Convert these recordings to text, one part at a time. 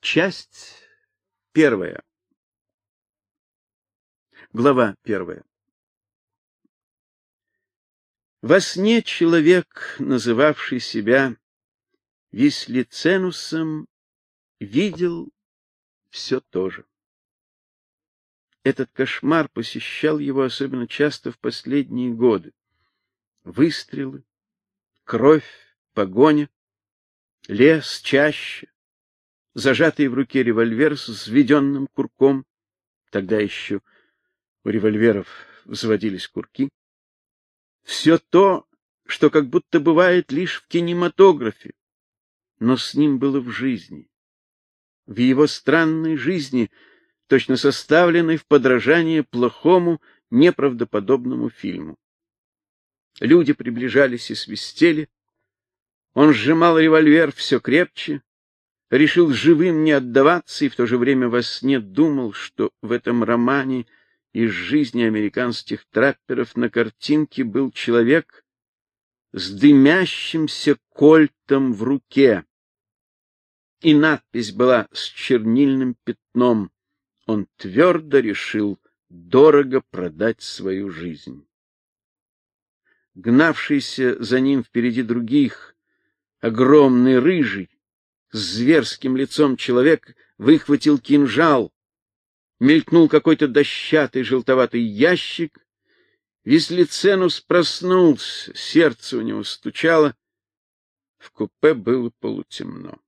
Часть первая. Глава первая. Во сне человек, называвший себя Вислиценусом, видел все то же. Этот кошмар посещал его особенно часто в последние годы. Выстрелы, кровь, погоня, лес, чаще, зажатый в руке револьвер с взведенным курком, тогда еще у револьверов взводились курки. Все то, что как будто бывает лишь в кинематографе, но с ним было в жизни. В его странной жизни, точно составленной в подражание плохому, неправдоподобному фильму. Люди приближались и свистели. Он сжимал револьвер все крепче, решил живым не отдаваться и в то же время во сне думал, что в этом романе из жизни американских трапперов на картинке был человек с дымящимся кольтом в руке. И надпись была с чернильным пятном. Он твердо решил дорого продать свою жизнь. Гнавшийся за ним впереди других, огромный рыжий, зверским лицом человек выхватил кинжал. Мелькнул какой-то дощатый желтоватый ящик. Веслиценус проснулся, сердце у него стучало. В купе было полутемно.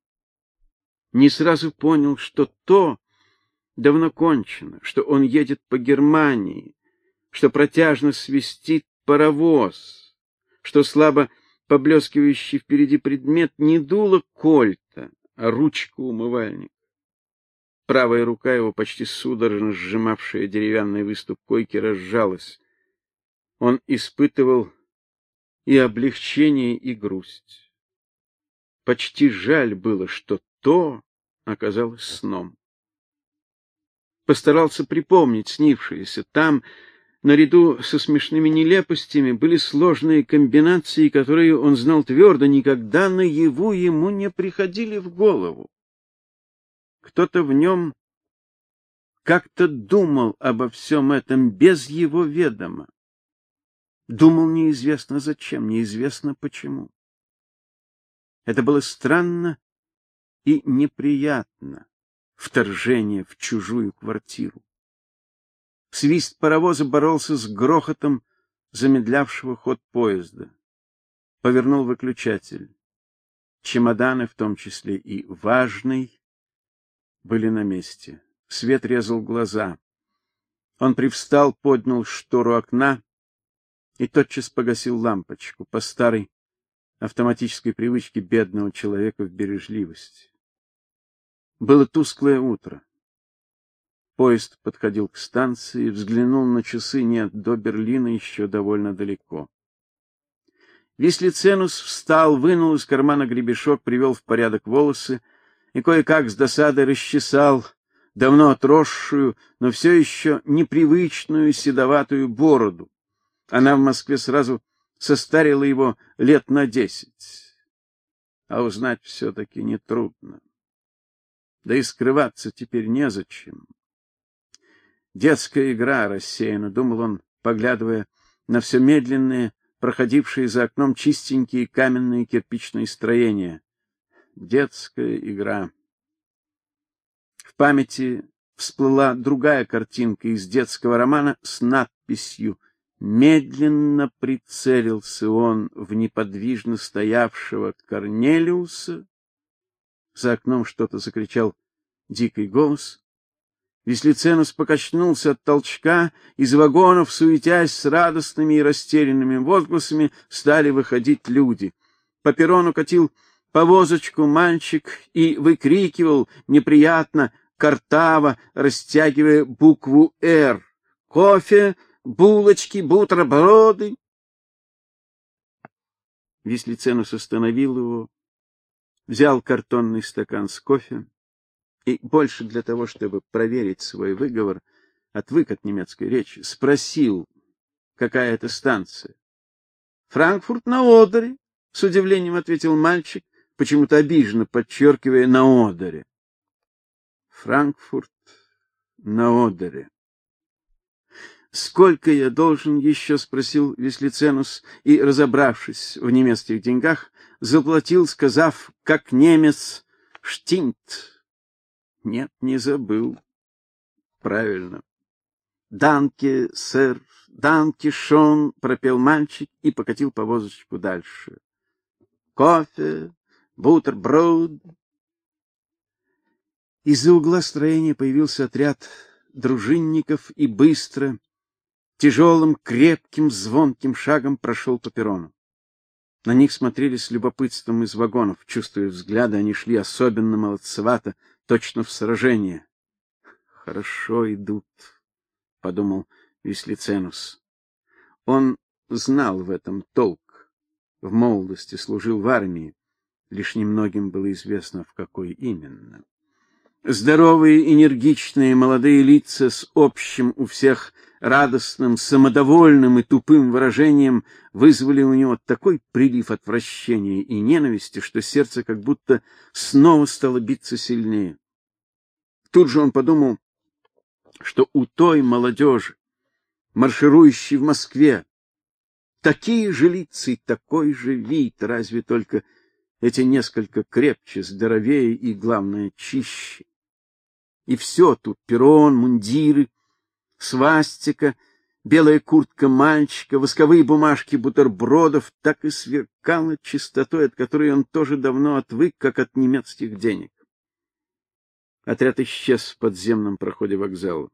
Не сразу понял, что то давно кончено, что он едет по Германии, что протяжно свистит паровоз, что слабо поблескивающий впереди предмет не дуло кольта, а ручка умывальника. Правая рука его, почти судорожно сжимавшая деревянный выступ койки, разжалась. Он испытывал и облегчение, и грусть. Почти жаль было, что то оказалось сном. Постарался припомнить снившееся там, наряду со смешными нелепостями были сложные комбинации, которые он знал твердо, никогда наяву ему не приходили в голову. Кто-то в нем как-то думал обо всем этом без его ведома. Думал неизвестно зачем, неизвестно почему. Это было странно и неприятно вторжение в чужую квартиру. Свист паровоза боролся с грохотом замедлявшего ход поезда. Повернул выключатель. Чемоданы, в том числе и важный, были на месте. Свет резал глаза. Он привстал, поднял штору окна и тотчас погасил лампочку по старой автоматической привычке бедного человека в бережливости. Было тусклое утро. Поезд подходил к станции, взглянул на часы, нет, до Берлина еще довольно далеко. Вислиценус встал, вынул из кармана гребешок, привел в порядок волосы и кое-как с досадой расчесал давно отросшую, но все еще непривычную седоватую бороду. Она в Москве сразу состарила его лет на десять. А узнать все-таки нетрудно. Да и скрываться теперь незачем. Детская игра, рассеянно думал он, поглядывая на все медленные, проходившие за окном чистенькие каменные кирпичные строения. Детская игра. В памяти всплыла другая картинка из детского романа с надписью Медленно прицелился он в неподвижно стоявшего Корнелиуса. За окном что-то закричал дикий голос. Веслиценус покачнулся от толчка, из вагонов, суетясь с радостными и растерянными возгласами, стали выходить люди. По перрону катил повозочку мальчик и выкрикивал неприятно, картаво, растягивая букву «Р». «Кофе, булочки, бутерброды». Веслиценус остановил его, взял картонный стакан с кофе, и больше для того, чтобы проверить свой выговор, отвык от немецкой речи, спросил, какая это станция. Франкфурт на Одере, с удивлением ответил мальчик, почему-то обиженно подчеркивая на Одере. Франкфурт на Одере. Сколько я должен еще?» — спросил Веслиценус и, разобравшись в немецких деньгах, заплатил, сказав, как немец, штинт. Нет, не забыл. Правильно. Данке, сэр, данке, шон, пропел мальчик и покатил повозочку дальше. Кофе, бутерброд. Из-за угла строения появился отряд дружинников и быстро тяжелым, крепким, звонким шагом прошел по перрону. На них смотрели с любопытством из вагонов, чувствуя взгляды, они шли особенно молодцевато, точно в сражение. Хорошо идут, подумал Вислиценус. Он знал в этом толк. В молодости служил в армии, лишь немногим было известно в какой именно. Здоровые, энергичные молодые лица с общим у всех радостным, самодовольным и тупым выражением вызвали у него такой прилив отвращения и ненависти, что сердце как будто снова стало биться сильнее. Тут же он подумал, что у той молодежи, марширующей в Москве, такие же лица и такой же вид, разве только эти несколько крепче, здоровее и, главное, чище. И все тут перрон, мундиры, свастика, белая куртка мальчика, восковые бумажки бутербродов так и сверкала чистотой, от которой он тоже давно отвык, как от немецких денег. Отряд исчез в подземном проходе вокзала.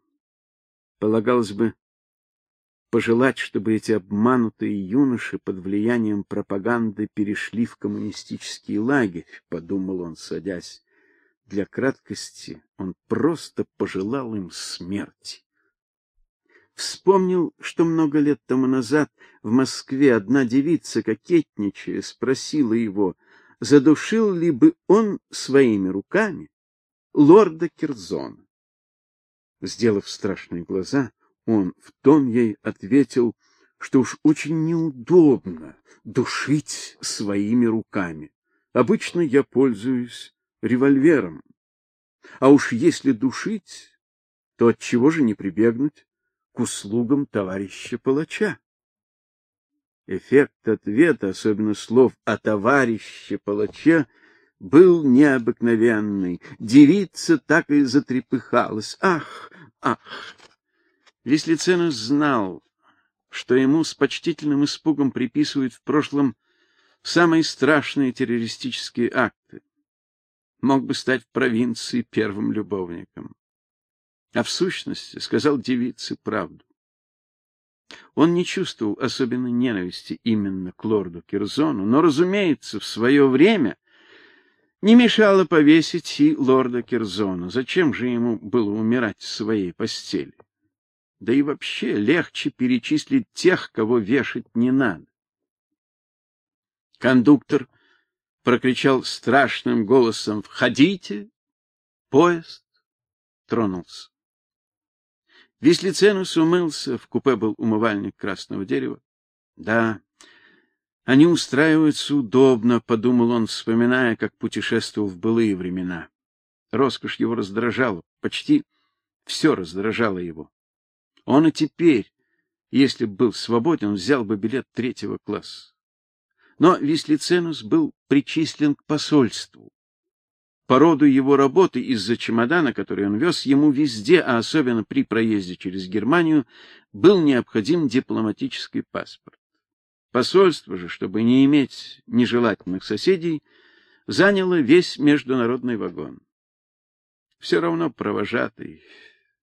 Полагалось бы пожелать, чтобы эти обманутые юноши под влиянием пропаганды перешли в коммунистический лагерь, подумал он, садясь. Для краткости он просто пожелал им смерти. Вспомнил, что много лет тому назад в Москве одна девица, кокетничая, спросила его, задушил ли бы он своими руками лорда Кирзона. Сделав страшные глаза, он в тон ей ответил, что уж очень неудобно душить своими руками. Обычно я пользуюсь револьвером. А уж если душить, то от чего же не прибегнуть к услугам товарища палача? Эффект ответа, особенно слов о товарище палаче, был необыкновенный. Девица так и затрепыхалась. Ах, ах. Веслиценус знал, что ему с почтительным испугом приписывают в прошлом самые страшные террористические акты мог бы стать в провинции первым любовником. А в сущности сказал девице правду. Он не чувствовал особенной ненависти именно к лорду Кирзону, но, разумеется, в свое время не мешало повесить и лорда Кирзона. Зачем же ему было умирать в своей постели? Да и вообще легче перечислить тех, кого вешать не надо. Кондуктор прокричал страшным голосом: "Входите!" Поезд тронулся. Веслиценус умылся, в купе был умывальник красного дерева. Да, они устраиваются удобно, подумал он, вспоминая, как путешествовал в былые времена. Роскошь его раздражала, почти все раздражало его. Он и теперь, если бы был свободен, взял бы билет третьего класса. Но Вислиценус был причислен к посольству. По роду его работы из-за чемодана, который он вез, ему везде, а особенно при проезде через Германию, был необходим дипломатический паспорт. Посольство же, чтобы не иметь нежелательных соседей, заняло весь международный вагон. Все равно провожатый,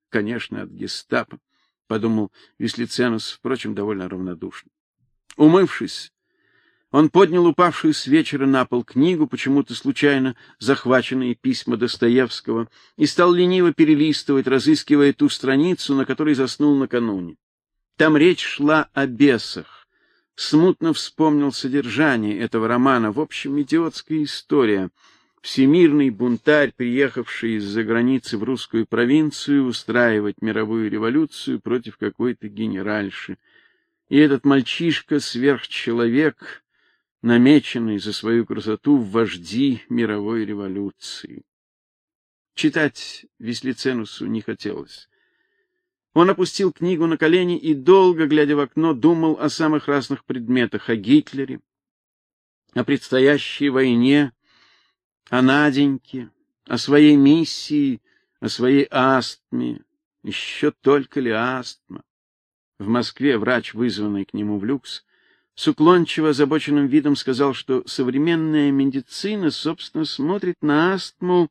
конечно, от Гестапо, подумал Вислиценус, впрочем, довольно равнодушно. Умывшись, он поднял упавшую с вечера на пол книгу, почему-то случайно захваченные письма Достоевского, и стал лениво перелистывать, разыскивая ту страницу, на которой заснул накануне. Там речь шла о бесах. Смутно вспомнил содержание этого романа, в общем, идиотская история. Всемирный бунтарь, приехавший из-за границы в русскую провинцию устраивать мировую революцию против какой-то генеральши. И этот мальчишка, сверхчеловек, намеченный за свою красоту в вожди мировой революции. Читать Веслиценусу не хотелось. Он опустил книгу на колени и долго, глядя в окно, думал о самых разных предметах: о Гитлере, о предстоящей войне, о Наденьке, о своей миссии, о своей астме. Еще только ли астма? В Москве врач, вызванный к нему в люкс, с уклончиво озабоченным видом сказал, что современная медицина, собственно, смотрит на астму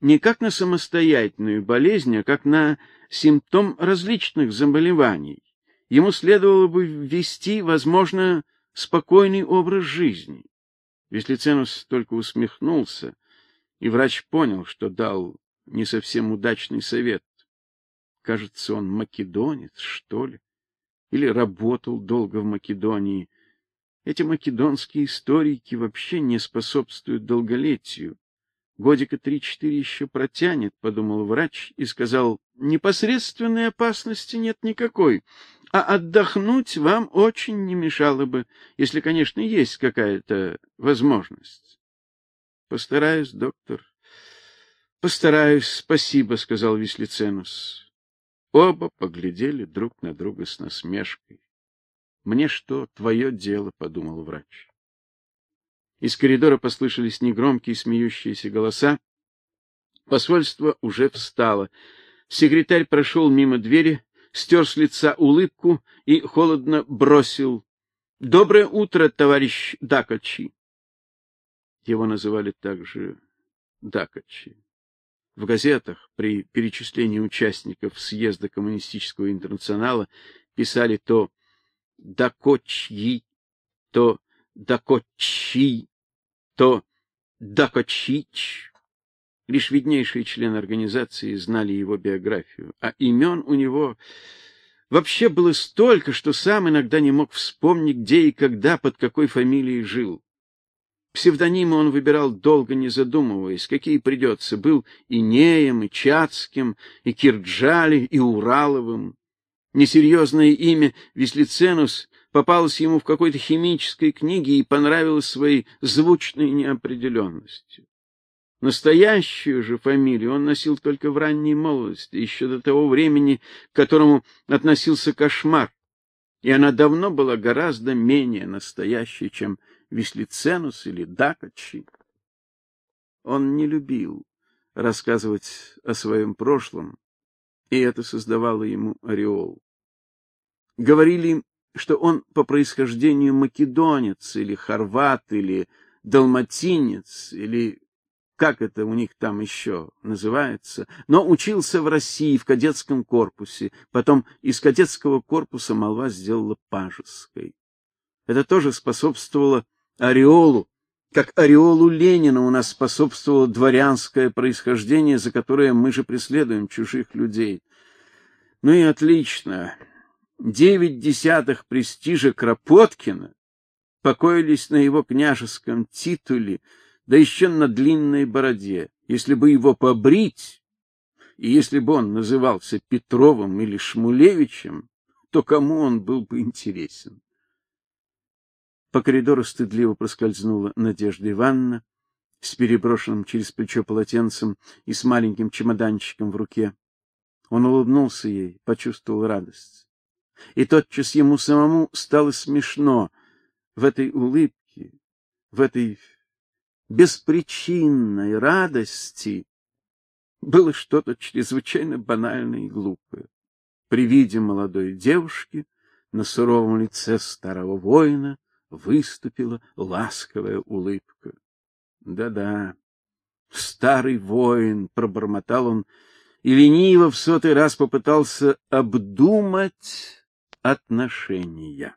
не как на самостоятельную болезнь, а как на симптом различных заболеваний. Ему следовало бы ввести, возможно, спокойный образ жизни. Веслиценус только усмехнулся, и врач понял, что дал не совсем удачный совет. Кажется, он македонец, что ли, или работал долго в Македонии. Эти македонские историки вообще не способствуют долголетию. Годика три-четыре еще протянет, подумал врач и сказал: "Непосредственной опасности нет никакой, а отдохнуть вам очень не мешало бы, если, конечно, есть какая-то возможность". Постараюсь, доктор. Постараюсь, спасибо, сказал Веслиценус. Оба поглядели друг на друга с насмешкой. Мне что, твое дело, подумал врач. Из коридора послышались негромкие смеющиеся голоса. Посольство уже встало. Секретарь прошел мимо двери, стер с лица улыбку и холодно бросил: "Доброе утро, товарищ Дакачи". Его называли также Дакачи. В газетах при перечислении участников съезда коммунистического интернационала писали то Дакочи, то Дакочи, то Дакочич. Лишь виднейшие члены организации знали его биографию, а имен у него вообще было столько, что сам иногда не мог вспомнить, где и когда под какой фамилией жил. Псевдонимы он выбирал долго не задумываясь, какие придется. Был и Неем, и Чацким, и Кирджали, и Ураловым. Несерьезное имя Веслиценус попалось ему в какой-то химической книге и понравилось своей звучной неопределенностью. Настоящую же фамилию он носил только в ранней молодости, еще до того времени, к которому относился кошмар, и она давно была гораздо менее настоящей, чем Веслиценус или Дакачи. Он не любил рассказывать о своем прошлом, и это создавало ему ореол. Говорили что он по происхождению македонец или хорват или далматинец или как это у них там еще называется, но учился в России в кадетском корпусе, потом из кадетского корпуса молва сделала пажеской. Это тоже способствовало ореолу, как ореолу Ленина у нас способствовало дворянское происхождение, за которое мы же преследуем чужих людей. Ну и отлично девять десятых престижа Кропоткина покоились на его княжеском титуле, да еще на длинной бороде. Если бы его побрить, и если бы он назывался Петровым или Шмулевичем, то кому он был бы интересен? По коридору стыдливо проскользнула Надежда Ивановна с переброшенным через плечо полотенцем и с маленьким чемоданчиком в руке. Он улыбнулся ей, почувствовал радость. И тотчас ему самому стало смешно в этой улыбке, в этой беспричинной радости было что-то чрезвычайно банальное и глупое. При виде молодой девушки на суровом лице старого воина выступила ласковая улыбка. Да-да. Старый воин, пробормотал он и лениво в сотый раз попытался обдумать отношения.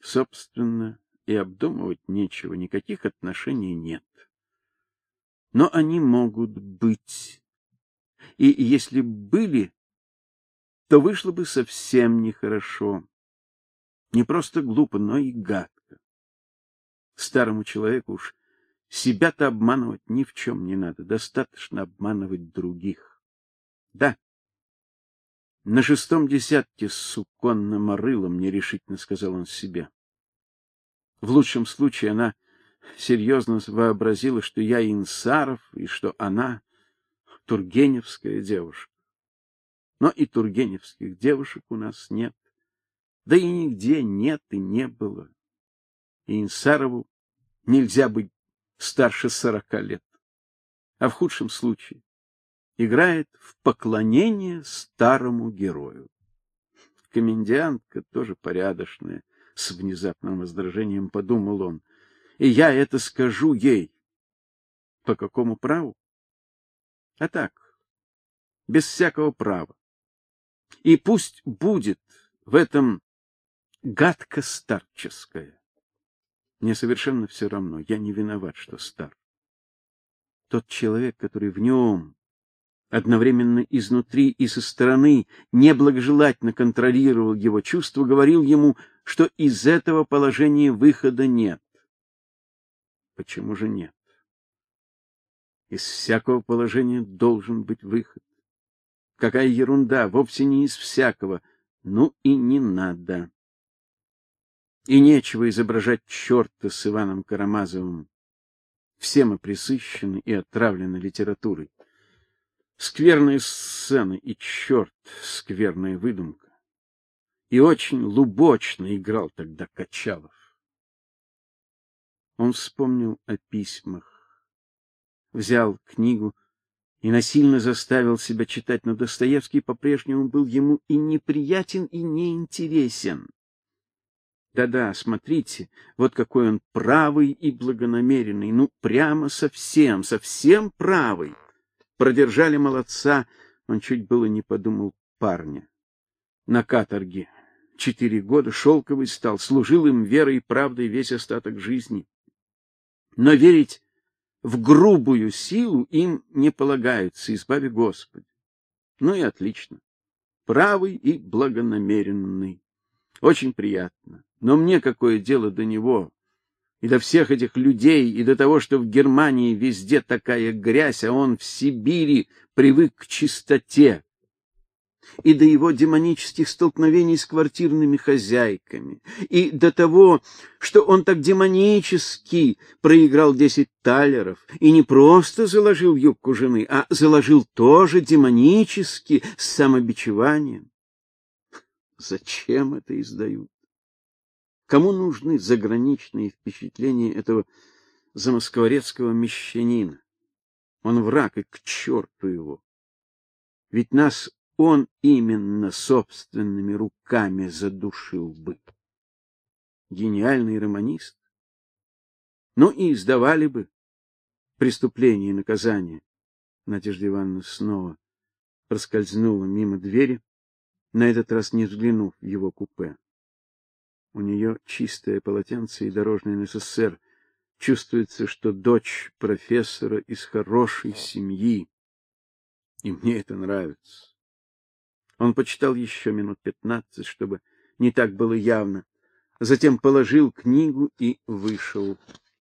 Собственно, и обдумывать нечего, никаких отношений нет. Но они могут быть. И если были, то вышло бы совсем нехорошо. Не просто глупо, но и гадко. Старому человеку уж себя-то обманывать ни в чем не надо, достаточно обманывать других. Да, на шестом десятке с суконным орылом, нерешительно сказал он себе. В лучшем случае она серьезно вообразила, что я Инсаров и что она тургеневская девушка. Но и тургеневских девушек у нас нет. Да и нигде нет и не было. Инсарову нельзя быть старше сорока лет. А в худшем случае играет в поклонение старому герою. Комендантка тоже порядочная, с внезапным раздражением подумал он. И я это скажу ей. По какому праву? А так, без всякого права. И пусть будет в этом гадко старческое. Мне совершенно все равно, я не виноват, что стар. Тот человек, который в нем одновременно изнутри и со стороны неблагожелательно контролировал его чувства, говорил ему, что из этого положения выхода нет. Почему же нет? Из всякого положения должен быть выход. Какая ерунда, вовсе не из всякого. Ну и не надо. И нечего изображать черта с Иваном Карамазовым. Все мы присыщены и отравлены литературой. Скверные сцены и черт, скверная выдумка. И очень лубочно играл тогда Качалов. Он вспомнил о письмах, взял книгу и насильно заставил себя читать, но Достоевский по-прежнему был ему и неприятен, и неинтересен. Да-да, смотрите, вот какой он правый и благонамеренный, ну прямо совсем, совсем правый продержали молодца, он чуть было не подумал парня. На каторге четыре года шелковый стал, служил им верой и правдой весь остаток жизни. Но верить в грубую силу им не полагается, избави Господи. Ну и отлично. Правый и благонамеренный. Очень приятно. Но мне какое дело до него? и до всех этих людей, и до того, что в Германии везде такая грязь, а он в Сибири привык к чистоте, и до его демонических столкновений с квартирными хозяйками, и до того, что он так демонически проиграл десять талеров и не просто заложил юбку жены, а заложил тоже демонически с самобичеванием. Зачем это издают? Кому нужны заграничные впечатления этого замоскворецкого мещанина? Он враг, и к черту его. Ведь нас он именно собственными руками задушил бы. Гениальный романист. Ну и издавали бы преступление и наказание. Надежда Ивановна снова проскользнула мимо двери, на этот раз не взглянув в его купе. У нее чистое полотенце и дорожный НССР. Чувствуется, что дочь профессора из хорошей семьи. И мне это нравится. Он почитал еще минут пятнадцать, чтобы не так было явно. Затем положил книгу и вышел.